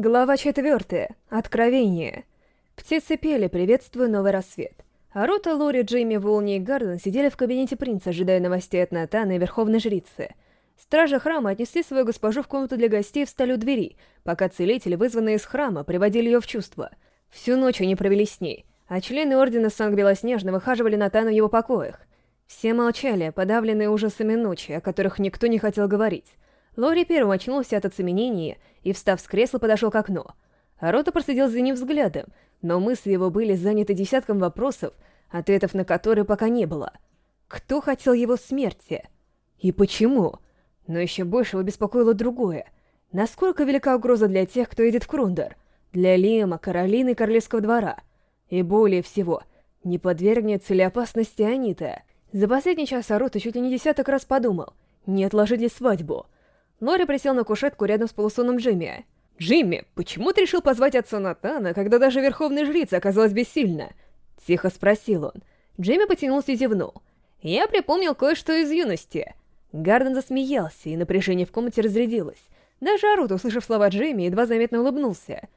Глава четвертая. Откровение. Птицы пели, приветствуя новый рассвет. рота Лори, Джимми, Волни и Гарден сидели в кабинете принца, ожидая новостей от Натана и Верховной Жрицы. Стражи храма отнесли свою госпожу в комнату для гостей в встали двери, пока целители, вызванные из храма, приводили ее в чувство. Всю ночь они провели с ней, а члены Ордена Санг-Белоснежно выхаживали Натану в его покоях. Все молчали, подавленные ужасами ночи, о которых никто не хотел говорить. Лори первым очнулся от оцеменения и, встав с кресла, подошел к окну. Рота проследил за ним взглядом, но мысли его были заняты десятком вопросов, ответов на которые пока не было. Кто хотел его смерти? И почему? Но еще больше его беспокоило другое. Насколько велика угроза для тех, кто едет в Крундер, Для Лима, Каролины и Королевского двора? И более всего, не подвергнется ли опасности Анита? За последний час Арота чуть ли не десяток раз подумал, не отложить ли свадьбу — Нори присел на кушетку рядом с полусонным Джимми. «Джимми, почему ты решил позвать отца Натана, когда даже Верховная Жрица оказалась бессильна?» Тихо спросил он. Джимми потянулся и зевнул. «Я припомнил кое-что из юности». Гарден засмеялся, и напряжение в комнате разрядилось. Даже Арут, услышав слова Джимми, едва заметно улыбнулся.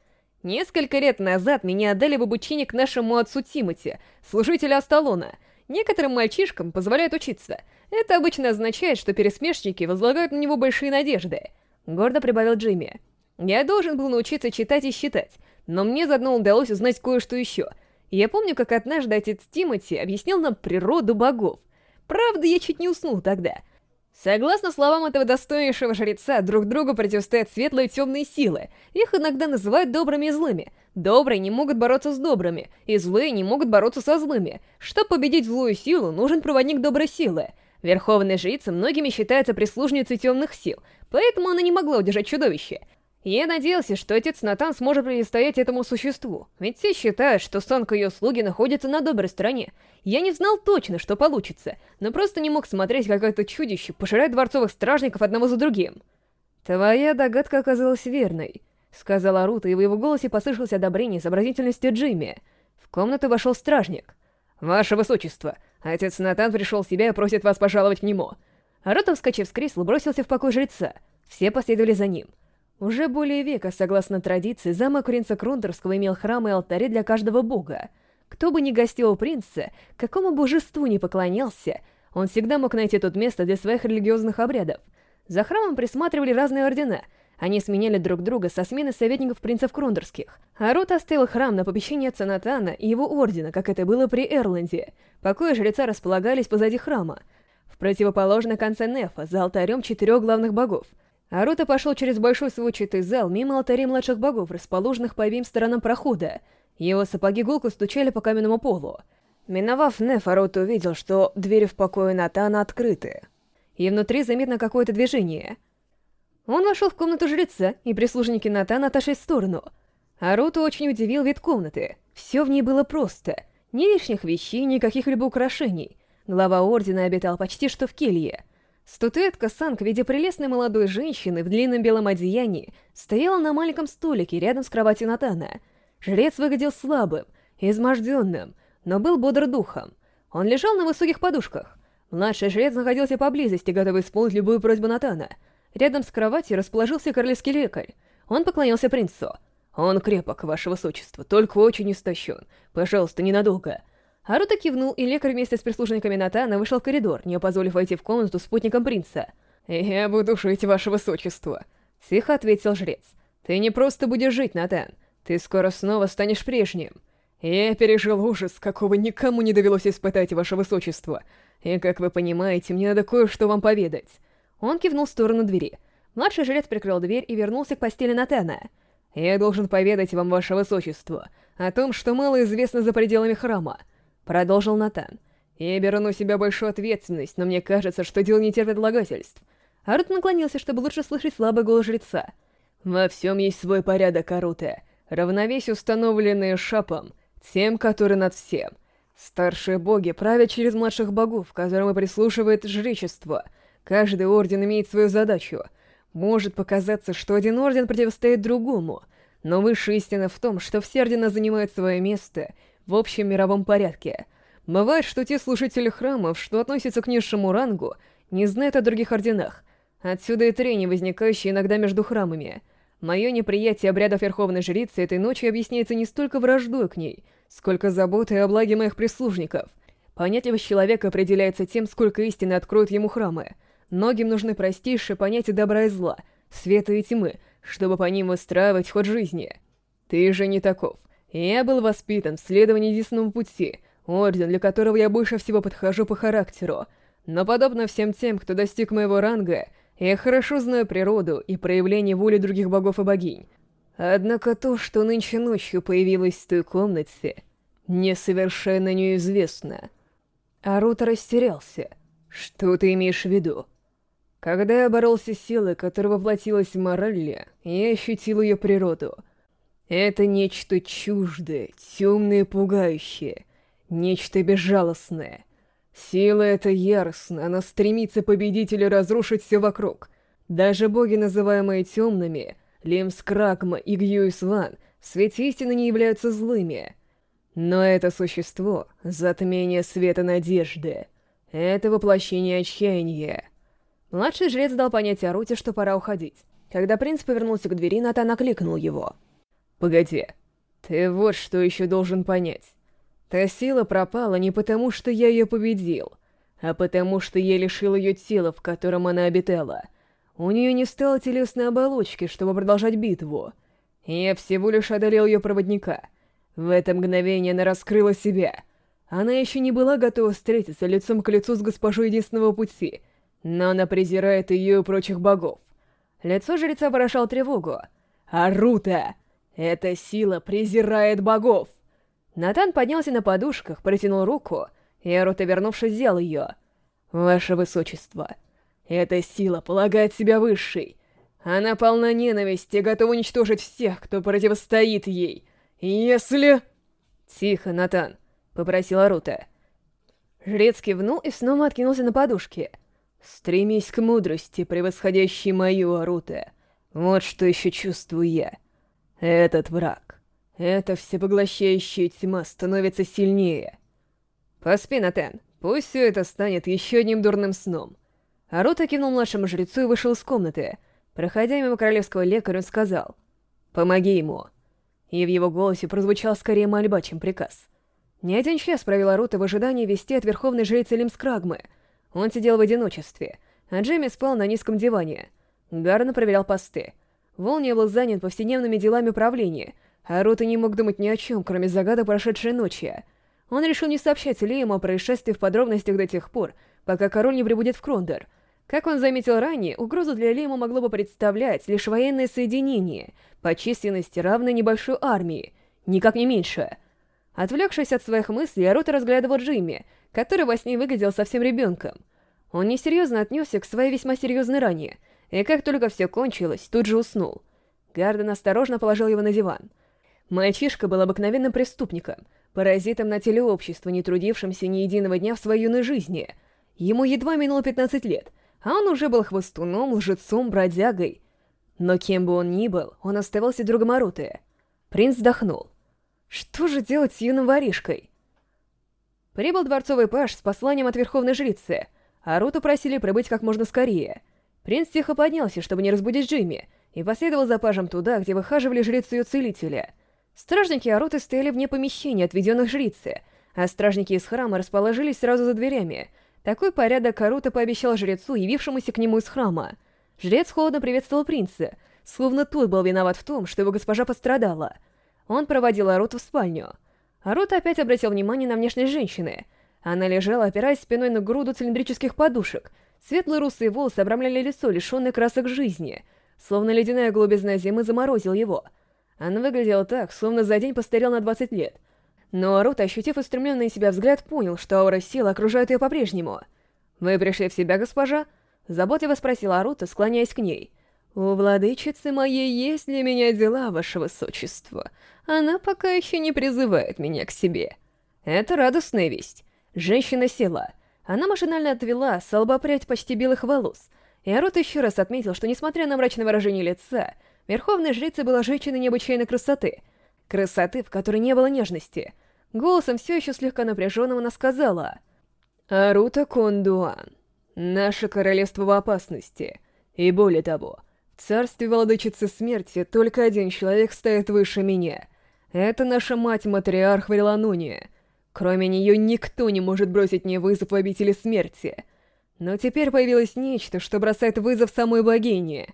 «Несколько лет назад меня отдали в обучение к нашему отцу Тимати, служителю Асталона. Некоторым мальчишкам позволяют учиться». Это обычно означает, что пересмешники возлагают на него большие надежды. Гордо прибавил Джимми. Я должен был научиться читать и считать, но мне заодно удалось узнать кое-что еще. Я помню, как однажды отец Тимати объяснил нам природу богов. Правда, я чуть не уснул тогда. Согласно словам этого достойнейшего жреца, друг другу противостоят светлые и темные силы. Их иногда называют добрыми и злыми. Добрые не могут бороться с добрыми, и злые не могут бороться со злыми. Чтобы победить злую силу, нужен проводник доброй силы. Верховный жрица многими считается прислужницей темных сил, поэтому она не могла удержать чудовище. Я надеялся, что отец Натан сможет противостоять этому существу, ведь все считают, что Сонка и ее слуги находится на доброй стороне. Я не знал точно, что получится, но просто не мог смотреть, как это чудище пожирает дворцовых стражников одного за другим. «Твоя догадка оказалась верной», — сказала Рута, и в его голосе послышалось одобрение изобразительности Джимми. В комнату вошел стражник. «Ваше высочество, Отец Натан пришел в себя и просит вас пожаловать к нему». Ротов, вскочив с кресла, бросился в покой жреца. Все последовали за ним. Уже более века, согласно традиции, замок принца Крундерского имел храм и алтари для каждого бога. Кто бы ни гостил у принца, какому божеству не поклонялся, он всегда мог найти тут место для своих религиозных обрядов. За храмом присматривали разные ордена — они сменяли друг друга со смены советников принцев Крондорских. А оставил храм на попечение Цанатана и его ордена, как это было при Эрланде. Покои жреца располагались позади храма. В противоположном конце Нефа, за алтарем четырех главных богов. Арута пошел через большой сводчатый зал мимо алтарей младших богов, расположенных по обеим сторонам прохода. Его сапоги гулко стучали по каменному полу. Миновав Неф, Арута увидел, что двери в покое Натана открыты. И внутри заметно какое-то движение — он вошел в комнату жреца, и прислужники Натана отошли в сторону. Аруто очень удивил вид комнаты. Все в ней было просто. Ни лишних вещей, ни каких-либо украшений. Глава ордена обитал почти что в келье. Статуэтка Санг в виде прелестной молодой женщины в длинном белом одеянии стояла на маленьком столике рядом с кроватью Натана. Жрец выглядел слабым, изможденным, но был бодр духом. Он лежал на высоких подушках. Младший жрец находился поблизости, готовый исполнить любую просьбу Натана — Рядом с кроватью расположился королевский лекарь. Он поклонился принцу. «Он крепок, ваше высочество, только очень истощен. Пожалуйста, ненадолго». Арута кивнул, и лекарь вместе с прислужниками Натана вышел в коридор, не позволив войти в комнату спутником принца. «Я буду жить, ваше высочество», — тихо ответил жрец. «Ты не просто будешь жить, Натан. Ты скоро снова станешь прежним. Я пережил ужас, какого никому не довелось испытать, ваше высочество. И, как вы понимаете, мне надо кое-что вам поведать». Он кивнул в сторону двери. Младший жрец прикрыл дверь и вернулся к постели Натана. «Я должен поведать вам, ваше высочество, о том, что мало известно за пределами храма», — продолжил Натан. «Я беру на себя большую ответственность, но мне кажется, что дело не терпит отлагательств». Арут наклонился, чтобы лучше слышать слабый голос жреца. «Во всем есть свой порядок, Аруте. Равновесие, установленное Шапом, тем, который над всем. Старшие боги правят через младших богов, которым и прислушивает жречество». Каждый орден имеет свою задачу. Может показаться, что один орден противостоит другому, но высшая истина в том, что все ордена занимают свое место в общем мировом порядке. Бывает, что те служители храмов, что относятся к низшему рангу, не знают о других орденах. Отсюда и трения, возникающие иногда между храмами. Мое неприятие обряда Верховной Жрицы этой ночи объясняется не столько враждой к ней, сколько заботой о благе моих прислужников. Понятливость человека определяется тем, сколько истины откроют ему храмы — Многим нужны простейшие понятия добра и зла, света и тьмы, чтобы по ним выстраивать ход жизни. Ты же не таков. Я был воспитан в следовании единственному пути, орден, для которого я больше всего подхожу по характеру. Но подобно всем тем, кто достиг моего ранга, я хорошо знаю природу и проявление воли других богов и богинь. Однако то, что нынче ночью появилось в той комнате, мне совершенно неизвестно. Арут растерялся. Что ты имеешь в виду? когда я боролся с силой, которая воплотилась в морально, я ощутил ее природу. Это нечто чуждое, темное и пугающее, нечто безжалостное. Сила эта яростна, она стремится победить или разрушить все вокруг. Даже боги, называемые темными, Лемс Кракма и Гьюис Ван, в свете истины не являются злыми. Но это существо — затмение света надежды. Это воплощение отчаяния. Младший жрец дал понять Руте, что пора уходить. Когда принц повернулся к двери, Натан окликнул его. «Погоди, ты вот что еще должен понять. Та сила пропала не потому, что я ее победил, а потому, что я лишил ее тела, в котором она обитала. У нее не стало телесной оболочки, чтобы продолжать битву. Я всего лишь одолел ее проводника. В это мгновение она раскрыла себя. Она еще не была готова встретиться лицом к лицу с госпожой Единственного Пути — но она презирает ее и прочих богов. Лицо жреца выражал тревогу. «Арута! Эта сила презирает богов!» Натан поднялся на подушках, протянул руку, и Арута, вернувшись, взял ее. «Ваше Высочество, эта сила полагает себя высшей. Она полна ненависти и стремись к мудрости, превосходящей мою, Аруте. Вот что еще чувствую я. Этот враг, эта всепоглощающая тьма становится сильнее. Поспи, Натен, пусть все это станет еще одним дурным сном. Арута кинул младшему жрецу и вышел из комнаты. Проходя мимо королевского лекаря, он сказал «Помоги ему». И в его голосе прозвучал скорее мольба, чем приказ. Не один час провел Арута в ожидании вести от верховной жрицы Лимскрагмы — он сидел в одиночестве, а Джимми спал на низком диване. Гарн проверял посты. Волни был занят повседневными делами управления, а Рота не мог думать ни о чем, кроме загада прошедшей ночи. Он решил не сообщать Лиему о происшествии в подробностях до тех пор, пока король не прибудет в Крондор. Как он заметил ранее, угрозу для Лиема могло бы представлять лишь военное соединение, по численности равное небольшой армии, никак не меньше. Отвлекшись от своих мыслей, Рота разглядывал Джимми — который во сне выглядел совсем ребенком. Он несерьезно отнесся к своей весьма серьезной ране, и как только все кончилось, тут же уснул. Гарден осторожно положил его на диван. Мальчишка был обыкновенным преступником, паразитом на теле общества, не трудившимся ни единого дня в своей юной жизни. Ему едва минуло 15 лет, а он уже был хвостуном, лжецом, бродягой. Но кем бы он ни был, он оставался другом Аруты. Принц вздохнул. Что же делать с юным воришкой? Прибыл дворцовый паш с посланием от Верховной Жрицы. Аруту просили прибыть как можно скорее. Принц тихо поднялся, чтобы не разбудить Джимми, и последовал за пажем туда, где выхаживали жрицу и целителя. Стражники Аруты стояли вне помещения, отведенных жрице, а стражники из храма расположились сразу за дверями. Такой порядок Арута пообещал жрецу, явившемуся к нему из храма. Жрец холодно приветствовал принца, словно тот был виноват в том, что его госпожа пострадала. Он проводил Аруту в спальню — а Рот опять обратил внимание на внешность женщины. Она лежала, опираясь спиной на груду цилиндрических подушек. Светлые русые волосы обрамляли лицо, лишенное красок жизни. Словно ледяная голубизна зимы заморозил его. Она выглядела так, словно за день постарел на 20 лет. Но Арут, ощутив устремленный на себя взгляд, понял, что аура сил окружает ее по-прежнему. «Вы пришли в себя, госпожа?» Заботливо спросила Арута, склоняясь к ней. Владычица моей есть для меня дела, ваше высочество. Она пока еще не призывает меня к себе. Это радостная весть. Женщина села. Она машинально отвела с почти белых волос. И Арут еще раз отметил, что несмотря на мрачное выражение лица, верховная жрица была женщиной необычайной красоты. Красоты, в которой не было нежности. Голосом все еще слегка напряженным она сказала. «Арута Кондуан, наше королевство в опасности. И более того, царстве владычицы смерти только один человек стоит выше меня. Это наша мать-матриарх Варилануния. Кроме нее никто не может бросить мне вызов в обители смерти. Но теперь появилось нечто, что бросает вызов самой богине.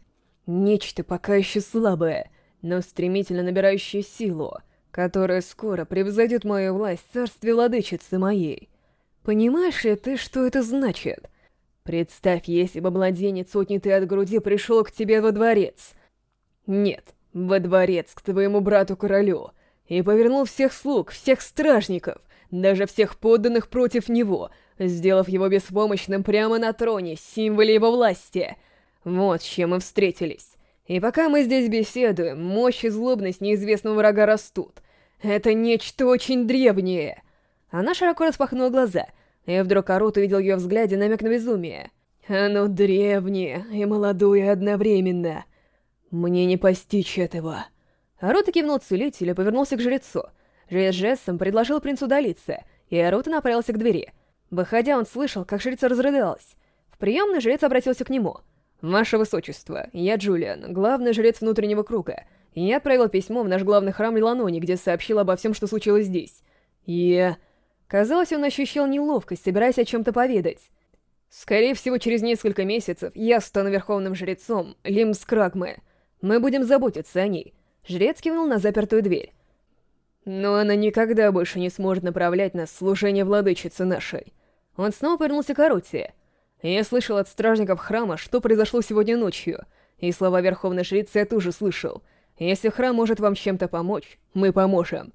Нечто пока еще слабое, но стремительно набирающее силу, которое скоро превзойдет мою власть в царстве владычицы моей. Понимаешь ли ты, что это значит?» Представь, если бы младенец, отнятый от груди, пришел к тебе во дворец. Нет, во дворец, к твоему брату-королю. И повернул всех слуг, всех стражников, даже всех подданных против него, сделав его беспомощным прямо на троне, символе его власти. Вот с чем мы встретились. И пока мы здесь беседуем, мощь и злобность неизвестного врага растут. Это нечто очень древнее. Она широко распахнула глаза — и вдруг Арут увидел ее взгляде намек на безумие. «Оно древнее и молодое одновременно. Мне не постичь этого». Арута кивнул целителю и повернулся к жрецу. Жрец жестом предложил принцу удалиться, и Арута направился к двери. Выходя, он слышал, как жрица разрыдалась. В приемный жрец обратился к нему. «Ваше Высочество, я Джулиан, главный жрец внутреннего круга. Я отправил письмо в наш главный храм Лиланони, где сообщил обо всем, что случилось здесь. Я...» Казалось, он ощущал неловкость, собираясь о чем-то поведать. «Скорее всего, через несколько месяцев я стану верховным жрецом Лимс Мы будем заботиться о ней». Жрец кивнул на запертую дверь. «Но она никогда больше не сможет направлять нас в служение владычицы нашей». Он снова повернулся к Арутии. «Я слышал от стражников храма, что произошло сегодня ночью, и слова верховной жрицы я тоже слышал. Если храм может вам чем-то помочь, мы поможем».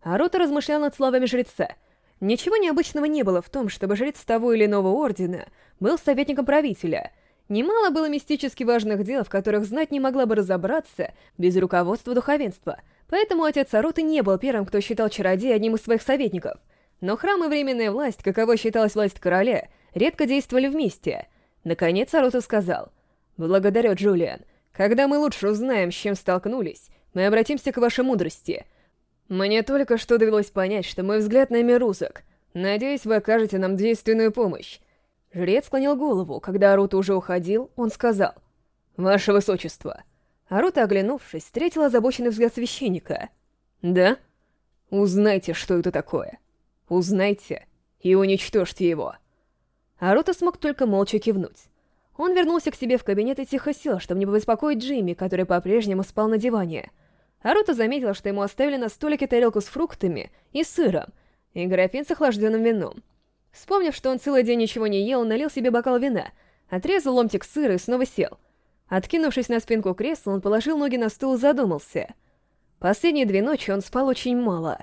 Арута размышлял над словами жреца — Ничего необычного не было в том, чтобы жрец того или иного ордена был советником правителя. Немало было мистически важных дел, в которых знать не могла бы разобраться без руководства духовенства, поэтому отец Аруты не был первым, кто считал чародея одним из своих советников. Но храм и временная власть, каково считалась власть короля, редко действовали вместе. Наконец Арута сказал, «Благодарю, Джулиан. Когда мы лучше узнаем, с чем столкнулись, мы обратимся к вашей мудрости». Мне только что довелось понять, что мой взгляд на Мирусок. Надеюсь, вы окажете нам действенную помощь. Жрец склонил голову. Когда Арута уже уходил, он сказал. «Ваше высочество». Арута, оглянувшись, встретила озабоченный взгляд священника. «Да? Узнайте, что это такое. Узнайте и уничтожьте его». Арута смог только молча кивнуть. Он вернулся к себе в кабинет и тихо сел, чтобы не побеспокоить Джимми, который по-прежнему спал на диване. «Да?» Наруто заметил, что ему оставили на столике тарелку с фруктами и сыром, и графин с охлажденным вином. Вспомнив, что он целый день ничего не ел, налил себе бокал вина, отрезал ломтик сыра и снова сел. Откинувшись на спинку кресла, он положил ноги на стул и задумался. Последние две ночи он спал очень мало,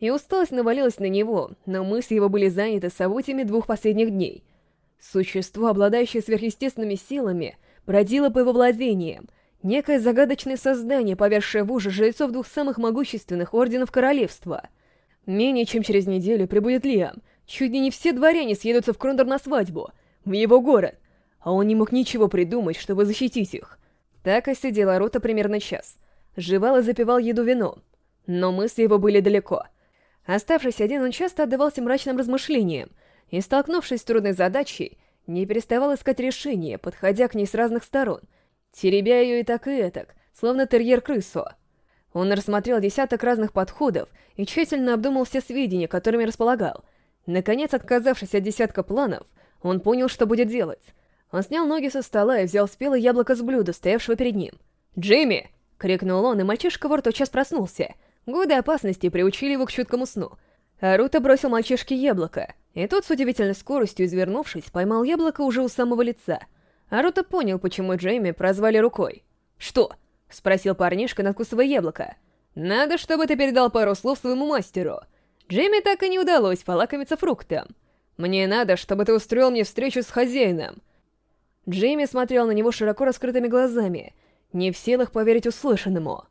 и усталость навалилась на него, но мысли его были заняты событиями двух последних дней. Существо, обладающее сверхъестественными силами, бродило по его владениям — Некое загадочное создание, повязшее в ужас жрецов двух самых могущественных орденов королевства. Менее чем через неделю прибудет Лиам. Чуть не все дворяне съедутся в Крондор на свадьбу, в его город. А он не мог ничего придумать, чтобы защитить их. Так и сидела Рота примерно час. Жевал и запивал еду вином. Но мысли его были далеко. Оставшись один, он часто отдавался мрачным размышлениям, и, столкнувшись с трудной задачей, не переставал искать решение, подходя к ней с разных сторон — теребя ее и так и этак, словно терьер-крысу. Он рассмотрел десяток разных подходов и тщательно обдумал все сведения, которыми располагал. Наконец, отказавшись от десятка планов, он понял, что будет делать — он снял ноги со стола и взял спелое яблоко с блюда, стоявшего перед ним. «Джимми!» — крикнул он, и мальчишка вор тотчас проснулся. Годы опасности приучили его к чуткому сну. Арута бросил мальчишке яблоко, и тот с удивительной скоростью, извернувшись, поймал яблоко уже у самого лица. Аруто понял, почему Джейми прозвали рукой. «Что?» — спросил парнишка, надкусывая яблоко. «Надо, чтобы ты передал пару слов своему мастеру. Джейми так и не удалось полакомиться фруктом. Мне надо, чтобы ты устроил мне встречу с хозяином». Джейми смотрел на него широко раскрытыми глазами, не в силах поверить услышанному.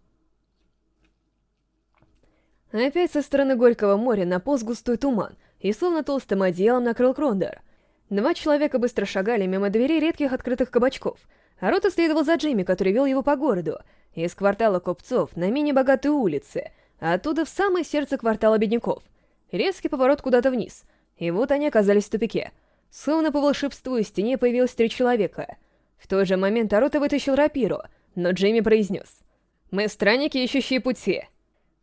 Опять со стороны Горького моря наполз густой туман и словно толстым одеялом накрыл Крондер — Два человека быстро шагали мимо дверей редких открытых кабачков. Рота следовал за Джимми, который вел его по городу, из квартала купцов на менее богатой улице, а оттуда в самое сердце квартала бедняков. Резкий поворот куда-то вниз, и вот они оказались в тупике. Словно по волшебству из стене появилось три человека. В тот же момент Арота вытащил рапиру, но Джимми произнес. «Мы странники, ищущие пути».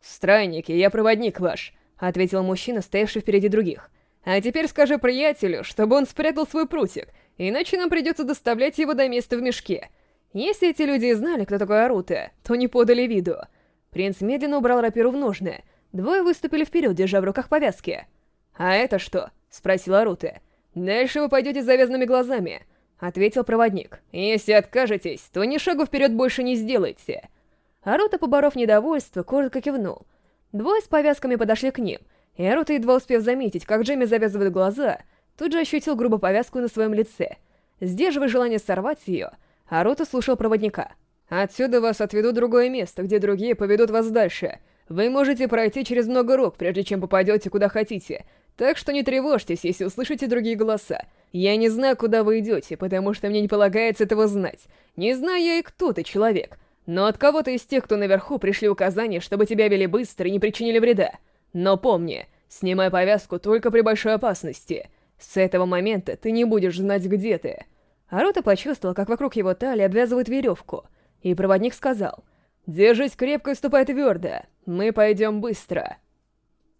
«Странники, я проводник ваш», — ответил мужчина, стоявший впереди других. А теперь скажи приятелю, чтобы он спрятал свой прутик, иначе нам придется доставлять его до места в мешке. Если эти люди знали, кто такой Арута, то не подали виду. Принц медленно убрал рапиру в ножны. Двое выступили вперед, держа в руках повязки. «А это что?» — спросил Арута. «Дальше вы пойдете с завязанными глазами», — ответил проводник. «Если откажетесь, то ни шагу вперед больше не сделайте». Арута, поборов недовольство, коротко кивнул. Двое с повязками подошли к ним — я едва успев заметить, как Джейми завязывает глаза, тут же ощутил грубо повязку на своем лице. Сдерживая желание сорвать ее, Арота слушал проводника. «Отсюда вас отведу другое место, где другие поведут вас дальше. Вы можете пройти через много рук, прежде чем попадете куда хотите. Так что не тревожьтесь, если услышите другие голоса. Я не знаю, куда вы идете, потому что мне не полагается этого знать. Не знаю я и кто ты, человек. Но от кого-то из тех, кто наверху, пришли указания, чтобы тебя вели быстро и не причинили вреда». Но помни, снимай повязку только при большой опасности. С этого момента ты не будешь знать, где ты». Арута почувствовал, как вокруг его талии обвязывают веревку, и проводник сказал, «Держись крепко и ступай твердо, мы пойдем быстро».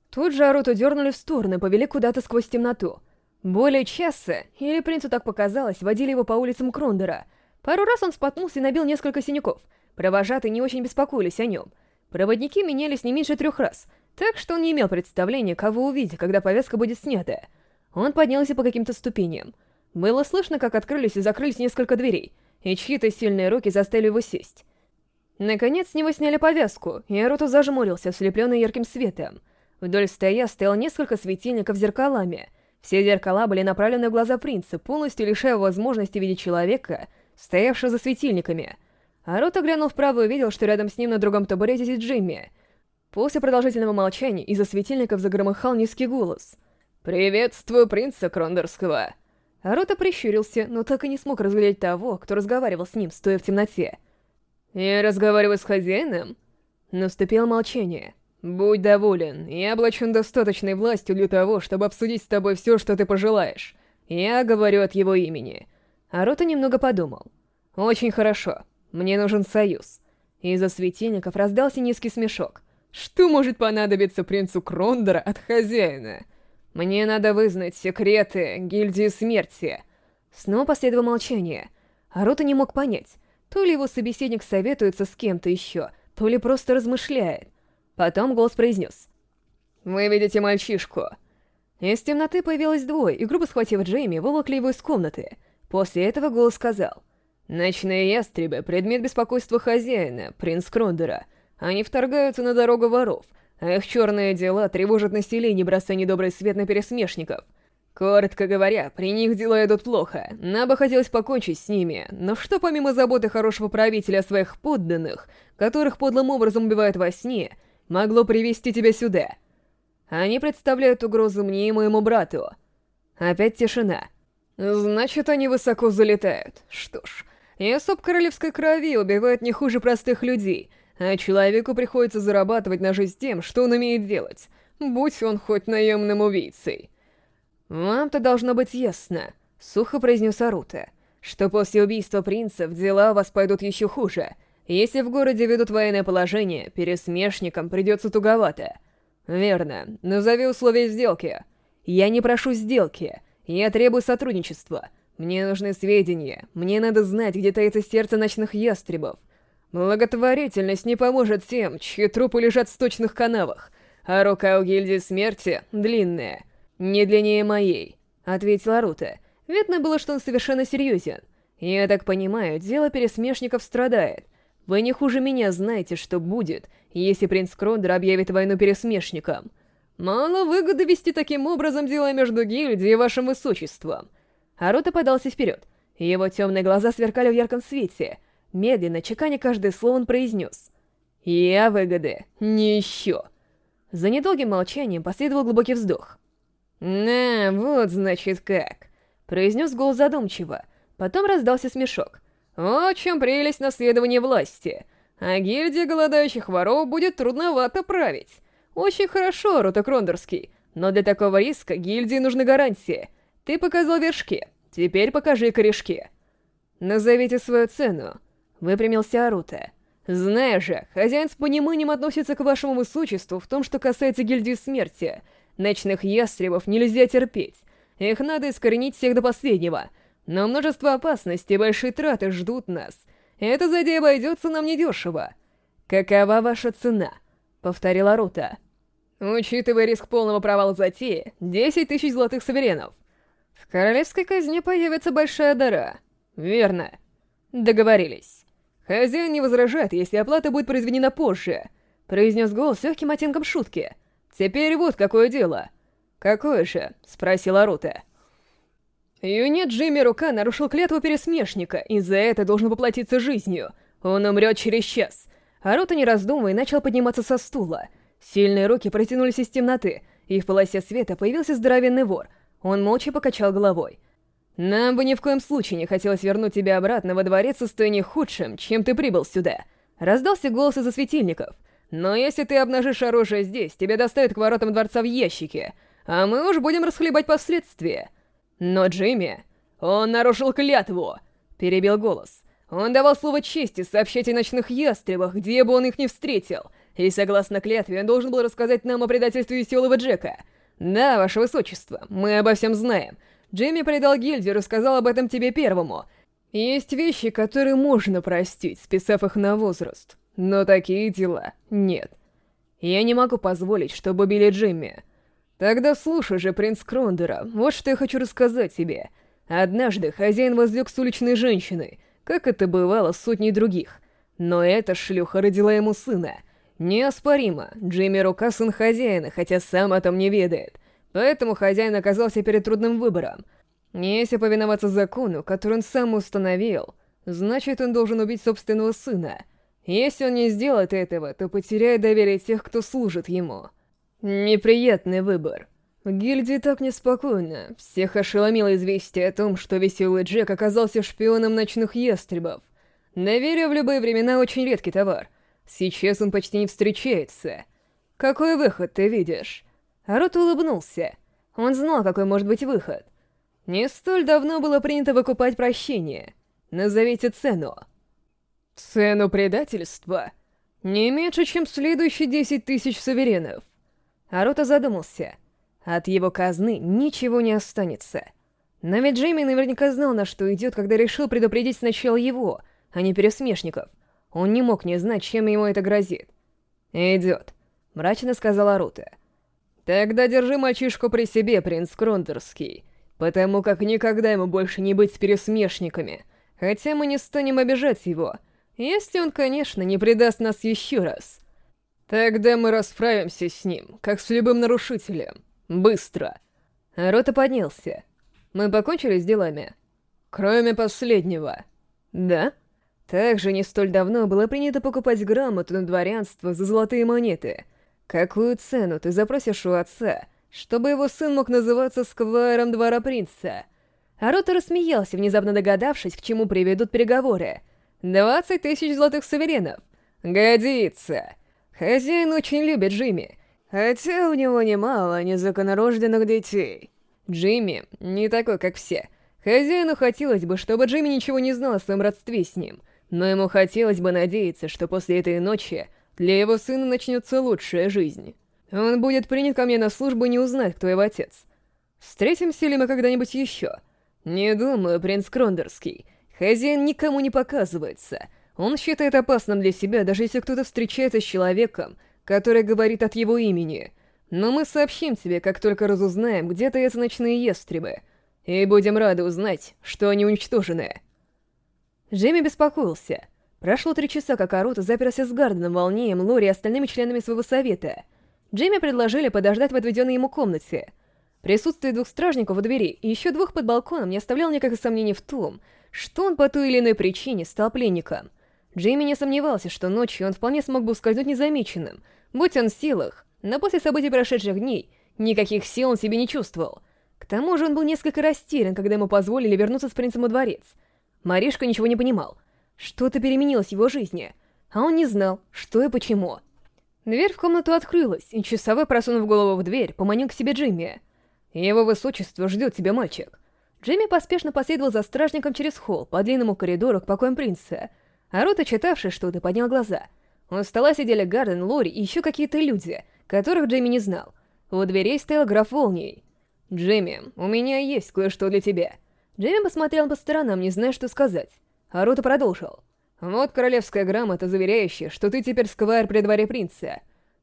Тут же Аруту дернули в сторону и повели куда-то сквозь темноту. Более часа, или принцу так показалось, водили его по улицам Крондера. Пару раз он споткнулся и набил несколько синяков. Провожатые не очень беспокоились о нем. Проводники менялись не меньше трех раз, так что он не имел представления, кого увидеть, когда повязка будет снята. Он поднялся по каким-то ступеням. Было слышно, как открылись и закрылись несколько дверей, и чьи-то сильные руки заставили его сесть. Наконец, с него сняли повязку, и Аруту зажмурился, ослепленный ярким светом. Вдоль стоя стоял несколько светильников с зеркалами. Все зеркала были направлены в глаза принца, полностью лишая возможности видеть человека, стоявшего за светильниками. Аруту глянул вправо и увидел, что рядом с ним на другом табурете сидит Джимми — После продолжительного молчания из-за светильников загромыхал низкий голос. «Приветствую принца Крондерского!» Рота прищурился, но так и не смог разглядеть того, кто разговаривал с ним, стоя в темноте. «Я разговариваю с хозяином?» Наступило молчание. «Будь доволен, я облачен достаточной властью для того, чтобы обсудить с тобой все, что ты пожелаешь. Я говорю от его имени». А Рота немного подумал. «Очень хорошо. Мне нужен союз». Из-за светильников раздался низкий смешок. Что может понадобиться принцу Крондора от хозяина? Мне надо вызнать секреты гильдии смерти. Снова последовало молчание. Арота не мог понять, то ли его собеседник советуется с кем-то еще, то ли просто размышляет. Потом голос произнес. «Вы видите мальчишку». Из темноты появилось двое, и, грубо схватив Джейми, выволокли его из комнаты. После этого голос сказал. «Ночные ястребы — предмет беспокойства хозяина, принц Крондера». Они вторгаются на дорогу воров, а их черные дела тревожат население, бросая недобрый свет на пересмешников. Коротко говоря, при них дела идут плохо. Нам бы хотелось покончить с ними, но что помимо заботы хорошего правителя о своих подданных, которых подлым образом убивают во сне, могло привести тебя сюда? Они представляют угрозу мне и моему брату. Опять тишина. Значит, они высоко залетают. Что ж, и особ королевской крови убивают не хуже простых людей — а человеку приходится зарабатывать на жизнь тем, что он умеет делать, будь он хоть наемным убийцей. «Вам-то должно быть ясно», — сухо произнес Арута, «что после убийства принцев дела у вас пойдут еще хуже. Если в городе ведут военное положение, пересмешникам придется туговато». «Верно. Назови условия сделки». «Я не прошу сделки. Я требую сотрудничества. Мне нужны сведения. Мне надо знать, где таится сердце ночных ястребов. Благотворительность не поможет тем, чьи трупы лежат в сточных канавах, а рука у гильдии смерти длинная, не длиннее моей», — ответила Рута. Видно было, что он совершенно серьезен. «Я так понимаю, дело пересмешников страдает. Вы не хуже меня знаете, что будет, если принц Крондер объявит войну пересмешникам. Мало выгоды вести таким образом дела между гильдией и вашим высочеством». Арута подался вперед. Его темные глаза сверкали в ярком свете — медленно чеканя каждое слово он произнес. «Я выгоды не еще!» За недолгим молчанием последовал глубокий вздох. «На, вот значит как!» произнес голос задумчиво. Потом раздался смешок. «О чем прелесть наследования власти! А гильдии голодающих воров будет трудновато править. Очень хорошо, Ротокрондорский, но для такого риска гильдии нужны гарантии. Ты показал вершки, теперь покажи корешки. Назовите свою цену», Выпрямился Арута. «Знаешь же, хозяин с пониманием относится к вашему высочеству в том, что касается гильдии смерти. Ночных ястребов нельзя терпеть. Их надо искоренить всех до последнего. Но множество опасностей и большие траты ждут нас. Эта задея обойдется нам недешево». «Какова ваша цена?» — повторила Рута. «Учитывая риск полного провала затеи, 10 тысяч золотых суверенов. В королевской казне появится большая дара». «Верно. Договорились». Хозяин не возражает, если оплата будет произведена позже», — произнес голос с легким оттенком шутки. «Теперь вот какое дело». «Какое же?» — спросила Рута. Юнет Джимми Рука нарушил клятву пересмешника, и за это должен поплатиться жизнью. Он умрет через час. Арута, не раздумывая, начал подниматься со стула. Сильные руки протянулись из темноты, и в полосе света появился здоровенный вор. Он молча покачал головой. Нам бы ни в коем случае не хотелось вернуть тебя обратно во дворец в состоянии худшем, чем ты прибыл сюда. Раздался голос из-за светильников. Но если ты обнажишь оружие здесь, тебя доставят к воротам дворца в ящике, а мы уж будем расхлебать последствия. Но Джимми... Он нарушил клятву! Перебил голос. Он давал слово чести сообщать о ночных ястребах, где бы он их не встретил. И согласно клятве, он должен был рассказать нам о предательстве веселого Джека. Да, ваше высочество, мы обо всем знаем. Джимми предал гильдию, рассказал об этом тебе первому. Есть вещи, которые можно простить, списав их на возраст. Но такие дела нет. Я не могу позволить, чтобы били Джимми. Тогда слушай же, принц Крондера, вот что я хочу рассказать тебе. Однажды хозяин возлег с уличной женщиной, как это бывало с сотней других. Но эта шлюха родила ему сына. Неоспоримо, Джимми рука сын хозяина, хотя сам о том не ведает поэтому хозяин оказался перед трудным выбором. Если повиноваться закону, который он сам установил, значит, он должен убить собственного сына. Если он не сделает этого, то потеряет доверие тех, кто служит ему. Неприятный выбор. В гильдии так неспокойно. Всех ошеломило известие о том, что веселый Джек оказался шпионом ночных ястребов. Доверие в любые времена очень редкий товар. Сейчас он почти не встречается. Какой выход ты видишь? Рот улыбнулся. Он знал, какой может быть выход. Не столь давно было принято выкупать прощение. Назовите цену. Цену предательства? Не меньше, чем следующие десять тысяч суверенов. Арута задумался. От его казны ничего не останется. Но ведь Джейми наверняка знал, на что идет, когда решил предупредить сначала его, а не пересмешников. Он не мог не знать, чем ему это грозит. «Идет», — мрачно сказала Арута. «Арута». Тогда держи мальчишку при себе, принц Кронтерский, потому как никогда ему больше не быть с пересмешниками, хотя мы не станем обижать его, если он, конечно, не предаст нас еще раз. Тогда мы расправимся с ним, как с любым нарушителем. Быстро. Рота поднялся. Мы покончили с делами. Кроме последнего. Да? Также не столь давно было принято покупать грамоту на дворянство за золотые монеты — Какую цену ты запросишь у отца, чтобы его сын мог называться сквайром двора принца? Арота рассмеялся, внезапно догадавшись, к чему приведут переговоры. «Двадцать тысяч золотых суверенов! Годится! Хозяин очень любит Джимми, хотя у него немало незаконорожденных детей. Джимми не такой, как все. Хозяину хотелось бы, чтобы Джимми ничего не знал о своем родстве с ним, но ему хотелось бы надеяться, что после этой ночи для его сына начнется лучшая жизнь. Он будет принят ко мне на службу и не узнает, кто его отец. Встретимся ли мы когда-нибудь еще? Не думаю, принц Крондерский. Хозяин никому не показывается. Он считает опасным для себя, даже если кто-то встречается с человеком, который говорит от его имени. Но мы сообщим тебе, как только разузнаем, где эти ночные ястребы. И будем рады узнать, что они уничтожены. Джимми беспокоился. Прошло три часа, как Арута заперся с Гарденом в волне, Млори и остальными членами своего совета. Джейми предложили подождать в отведенной ему комнате. Присутствие двух стражников у двери и еще двух под балконом не оставляло никаких сомнений в том, что он по той или иной причине стал пленником. Джейми не сомневался, что ночью он вполне смог бы ускользнуть незамеченным, будь он в силах, но после событий прошедших дней никаких сил он себе не чувствовал. К тому же он был несколько растерян, когда ему позволили вернуться с принцем во дворец. Маришка ничего не понимал — что-то переменилось в его жизни, а он не знал, что и почему. Дверь в комнату открылась, и часовой, просунув голову в дверь, поманил к себе Джимми. «Его высочество ждет тебя, мальчик». Джимми поспешно последовал за стражником через холл по длинному коридору к покоям принца, а Рота, читавший что-то, поднял глаза. У стола сидели Гарден, Лори и еще какие-то люди, которых Джимми не знал. У дверей стоял граф Волней. «Джимми, у меня есть кое-что для тебя». Джимми посмотрел по сторонам, не зная, что сказать. Аруто продолжил. «Вот королевская грамота, заверяющая, что ты теперь сквайр при дворе принца».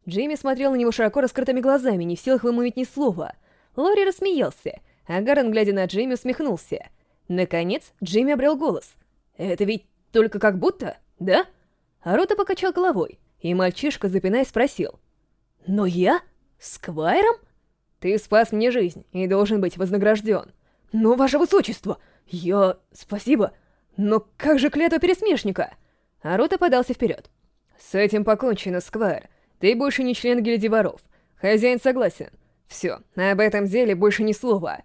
Джимми смотрел на него широко раскрытыми глазами, не в силах вымолвить ни слова. Лори рассмеялся, а Гарен, глядя на Джимми, усмехнулся. Наконец, Джимми обрел голос. «Это ведь только как будто, да?» Аруто покачал головой, и мальчишка, запинаясь, спросил. «Но я? Сквайром?» «Ты спас мне жизнь и должен быть вознагражден». «Но, ваше высочество, я... спасибо...» Но «Ну как же клятва пересмешника? Арута подался вперед. С этим покончено, Сквайр. Ты больше не член гильдии воров. Хозяин согласен. Все, об этом деле больше ни слова.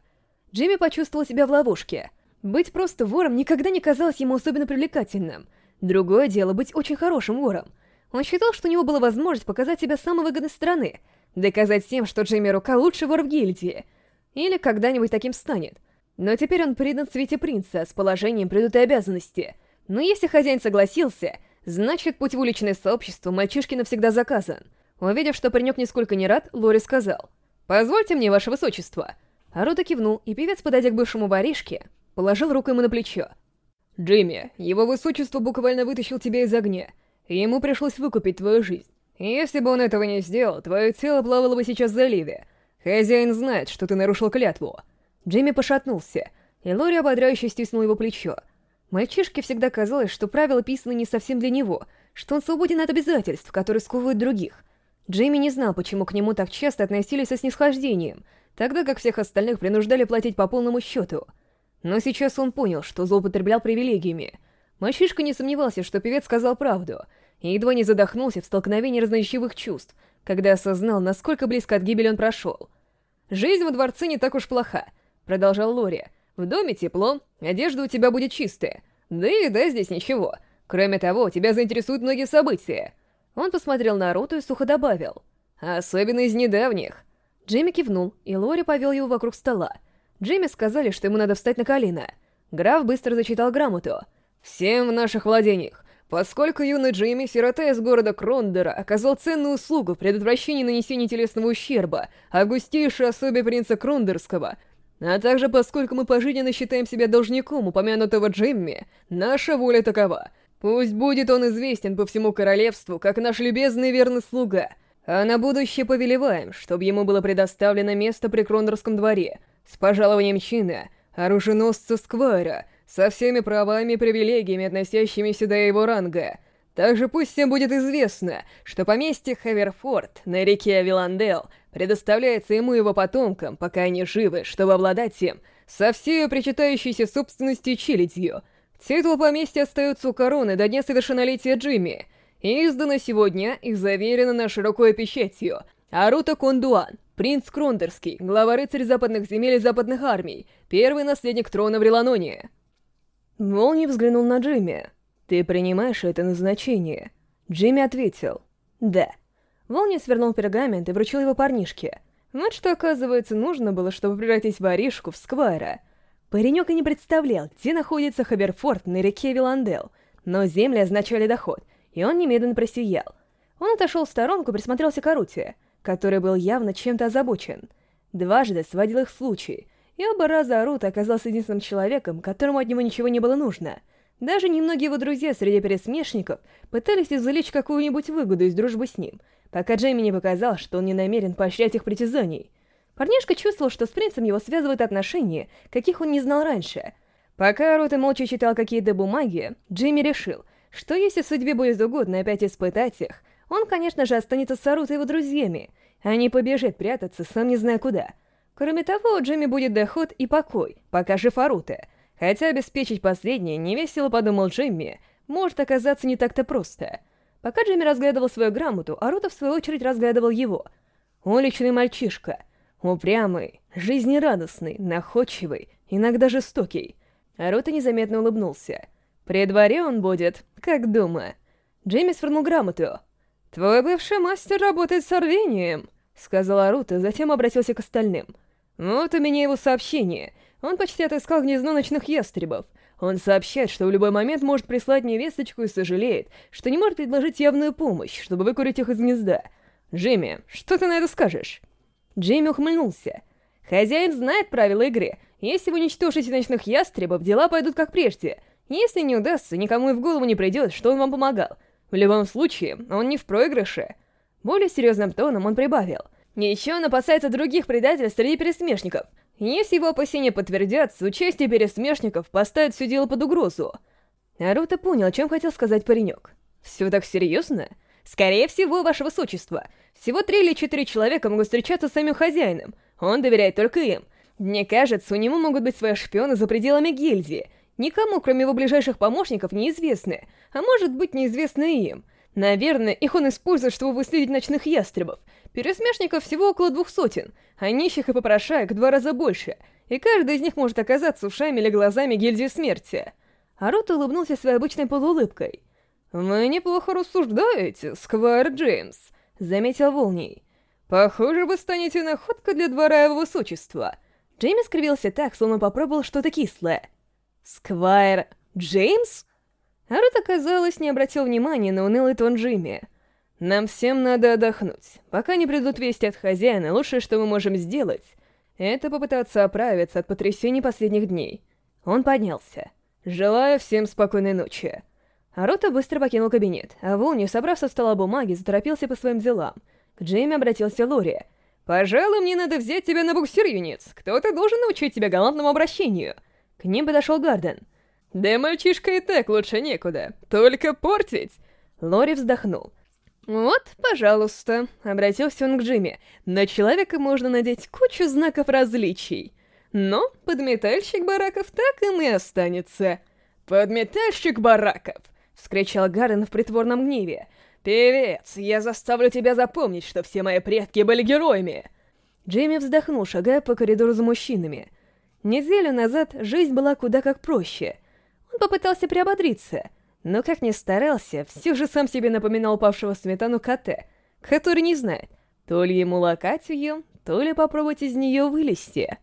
Джимми почувствовал себя в ловушке. Быть просто вором никогда не казалось ему особенно привлекательным. Другое дело быть очень хорошим вором. Он считал, что у него была возможность показать себя с самой выгодной стороны, доказать всем, что Джимми Рука лучший вор в гильдии. Или когда-нибудь таким станет. Но теперь он предан свете принца с положением предытой обязанности. Но если хозяин согласился, значит, путь в уличное сообщество мальчишки навсегда заказан. Увидев, что паренек нисколько не рад, Лори сказал, «Позвольте мне, ваше высочество». Арута кивнул, и певец, подойдя к бывшему воришке, положил руку ему на плечо. «Джимми, его высочество буквально вытащил тебя из огня, и ему пришлось выкупить твою жизнь. Если бы он этого не сделал, твое тело плавало бы сейчас в заливе. Хозяин знает, что ты нарушил клятву». Джейми пошатнулся, и Лори, ободряюще стиснула его плечо. Мальчишке всегда казалось, что правила писаны не совсем для него, что он свободен от обязательств, которые сковывают других. Джимми не знал, почему к нему так часто относились со снисхождением, тогда как всех остальных принуждали платить по полному счету. Но сейчас он понял, что злоупотреблял привилегиями. Мальчишка не сомневался, что певец сказал правду, и едва не задохнулся в столкновении разночевых чувств, когда осознал, насколько близко от гибели он прошел. Жизнь во дворце не так уж плоха — продолжал Лори. «В доме тепло, одежда у тебя будет чистая. Да и еда здесь ничего. Кроме того, тебя заинтересуют многие события». Он посмотрел на Роту и сухо добавил. «Особенно из недавних». Джимми кивнул, и Лори повел его вокруг стола. Джимми сказали, что ему надо встать на колено. Граф быстро зачитал грамоту. «Всем в наших владениях. Поскольку юный Джимми, сирота из города Крондера, оказал ценную услугу в предотвращении нанесения телесного ущерба августейшей особе принца Крондерского, а также поскольку мы пожизненно считаем себя должником упомянутого Джимми, наша воля такова. Пусть будет он известен по всему королевству, как наш любезный и верный слуга, а на будущее повелеваем, чтобы ему было предоставлено место при Кронорском дворе, с пожалованием чина, оруженосца Сквайра, со всеми правами и привилегиями, относящимися до его ранга. Также пусть всем будет известно, что поместье Хаверфорд на реке Виландел предоставляется ему его потомкам, пока они живы, чтобы обладать им, со всей причитающейся собственностью челядью. Титул поместья остается у короны до дня совершеннолетия Джимми, и издано сегодня и заверено на широкую печатью. Арута Кондуан, принц Крондерский, глава рыцарь западных земель и западных армий, первый наследник трона в Реланоне. Молния взглянул на Джимми. «Ты принимаешь это назначение?» Джимми ответил «Да». Волнис свернул пергамент и вручил его парнишке. Вот что, оказывается, нужно было, чтобы превратить воришку в сквайра. Паренек и не представлял, где находится Хаберфорд на реке Виландел, но земли означали доход, и он немедленно просиял. Он отошел в сторонку и присмотрелся к Аруте, который был явно чем-то озабочен. Дважды сводил их случай, и оба раза Арута оказался единственным человеком, которому от него ничего не было нужно. Даже немногие его друзья среди пересмешников пытались извлечь какую-нибудь выгоду из дружбы с ним — пока Джейми не показал, что он не намерен поощрять их притязаний. Парнишка чувствовал, что с принцем его связывают отношения, каких он не знал раньше. Пока Рота молча читал какие-то бумаги, Джейми решил, что если судьбе будет угодно опять испытать их, он, конечно же, останется с Арутой его друзьями, а не побежит прятаться, сам не зная куда. Кроме того, у Джимми будет доход и покой, пока жив Арута. Хотя обеспечить последнее невесело подумал Джимми, может оказаться не так-то просто — Пока Джимми разглядывал свою грамоту, Арутов в свою очередь разглядывал его. Уличный мальчишка. Упрямый, жизнерадостный, находчивый, иногда жестокий. Арута незаметно улыбнулся. «При дворе он будет, как дома». Джимми свернул грамоту. «Твой бывший мастер работает с рвением», — сказал Арута, затем обратился к остальным. «Вот у меня его сообщение. Он почти отыскал гнездо ночных ястребов. Он сообщает, что в любой момент может прислать мне весточку и сожалеет, что не может предложить явную помощь, чтобы выкурить их из гнезда. Джимми, что ты на это скажешь?» Джимми ухмыльнулся. «Хозяин знает правила игры. Если вы уничтожите ночных ястребов, дела пойдут как прежде. Если не удастся, никому и в голову не придет, что он вам помогал. В любом случае, он не в проигрыше». Более серьезным тоном он прибавил. «Еще он опасается других предателей среди пересмешников. Если его опасения подтвердятся, участие пересмешников поставит все дело под угрозу. Наруто понял, о чем хотел сказать паренек. «Все так серьезно? Скорее всего, ваше высочество. Всего три или четыре человека могут встречаться с самим хозяином. Он доверяет только им. Мне кажется, у него могут быть свои шпионы за пределами гильдии. Никому, кроме его ближайших помощников, неизвестны. А может быть, неизвестны им. Наверное, их он использует, чтобы выследить ночных ястребов. Пересмешников всего около двух сотен, а нищих и попрошаек два раза больше, и каждый из них может оказаться ушами или глазами гильдии смерти. Арут улыбнулся своей обычной полуулыбкой. «Вы неплохо рассуждаете, Сквайр Джеймс», — заметил Волний. «Похоже, вы станете находкой для двора его высочества». Джеймс скривился так, словно попробовал что-то кислое. «Сквайр Джеймс?» Арут, оказалось, не обратил внимания на унылый тон Джимми. «Нам всем надо отдохнуть. Пока не придут вести от хозяина, лучшее, что мы можем сделать, это попытаться оправиться от потрясений последних дней». Он поднялся. «Желаю всем спокойной ночи». Арута быстро покинул кабинет, а Волни, собрав со стола бумаги, заторопился по своим делам. К Джейми обратился Лори. «Пожалуй, мне надо взять тебя на буксир, юниц. Кто-то должен научить тебя «Вот, пожалуйста», — обратился он к Джимми. «На человека можно надеть кучу знаков различий. Но подметальщик бараков так им и останется». «Подметальщик бараков!» — вскричал Гарен в притворном гневе. «Певец, я заставлю тебя запомнить, что все мои предки были героями!» Джимми вздохнул, шагая по коридору за мужчинами. Неделю назад жизнь была куда как проще. Он попытался приободриться — но как ни старался, все же сам себе напоминал павшего сметану коте, который не знает, то ли ему ее, то ли попробовать из нее вылезти.